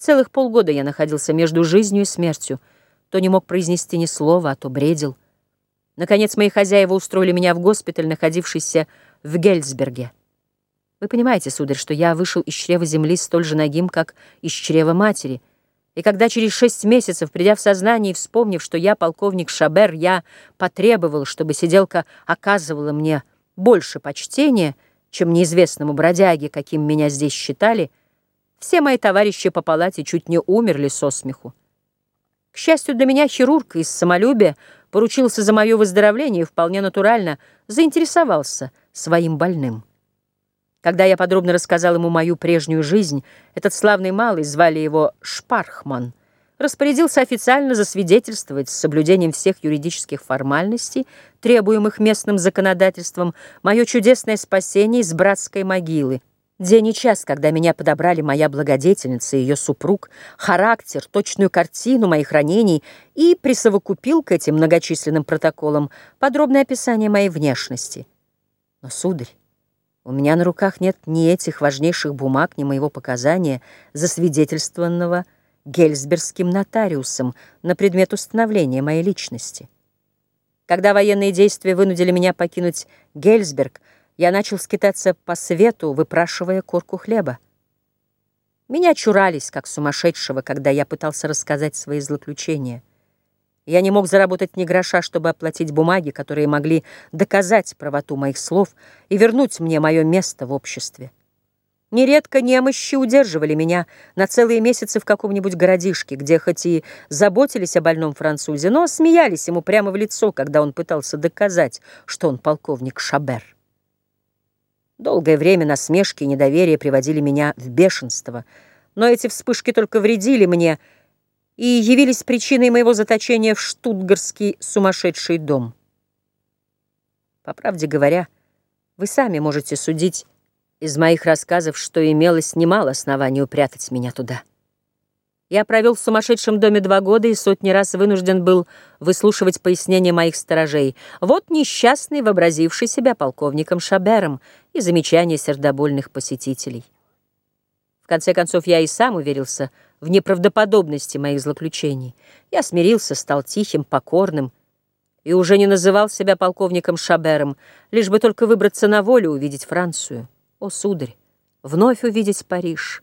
Целых полгода я находился между жизнью и смертью. То не мог произнести ни слова, а то бредил. Наконец, мои хозяева устроили меня в госпиталь, находившийся в Гельцберге. Вы понимаете, сударь, что я вышел из чрева земли столь же нагим, как из чрева матери. И когда через шесть месяцев, придя в сознание и вспомнив, что я полковник Шабер, я потребовал, чтобы сиделка оказывала мне больше почтения, чем неизвестному бродяге, каким меня здесь считали, все мои товарищи по палате чуть не умерли со смеху. К счастью для меня, хирург из самолюбия поручился за мое выздоровление и вполне натурально заинтересовался своим больным. Когда я подробно рассказал ему мою прежнюю жизнь, этот славный малый, звали его Шпархман, распорядился официально засвидетельствовать с соблюдением всех юридических формальностей, требуемых местным законодательством, мое чудесное спасение из братской могилы, День и час, когда меня подобрали моя благодетельница и ее супруг, характер, точную картину моих ранений и присовокупил к этим многочисленным протоколам подробное описание моей внешности. Но, сударь, у меня на руках нет ни этих важнейших бумаг, ни моего показания, засвидетельствованного гельсбергским нотариусом на предмет установления моей личности. Когда военные действия вынудили меня покинуть Гельсберг, я начал скитаться по свету, выпрашивая корку хлеба. Меня чурались, как сумасшедшего, когда я пытался рассказать свои злоключения. Я не мог заработать ни гроша, чтобы оплатить бумаги, которые могли доказать правоту моих слов и вернуть мне мое место в обществе. Нередко немощи удерживали меня на целые месяцы в каком-нибудь городишке, где хоть и заботились о больном французе, но смеялись ему прямо в лицо, когда он пытался доказать, что он полковник Шабер. Долгое время насмешки и недоверие приводили меня в бешенство, но эти вспышки только вредили мне и явились причиной моего заточения в штутгарский сумасшедший дом. По правде говоря, вы сами можете судить из моих рассказов, что имелось немало оснований упрятать меня туда. Я провел в сумасшедшем доме два года и сотни раз вынужден был выслушивать пояснения моих сторожей. Вот несчастный, вообразивший себя полковником Шабером, и замечания сердобольных посетителей. В конце концов, я и сам уверился в неправдоподобности моих злоключений. Я смирился, стал тихим, покорным и уже не называл себя полковником Шабером, лишь бы только выбраться на волю увидеть Францию. О, сударь, вновь увидеть Париж.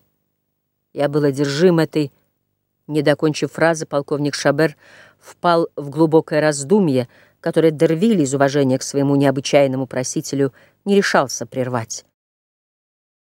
Я был одержим этой не докончив фразы, полковник Шабер впал в глубокое раздумье, которое Дервиль из уважения к своему необычайному просителю не решался прервать.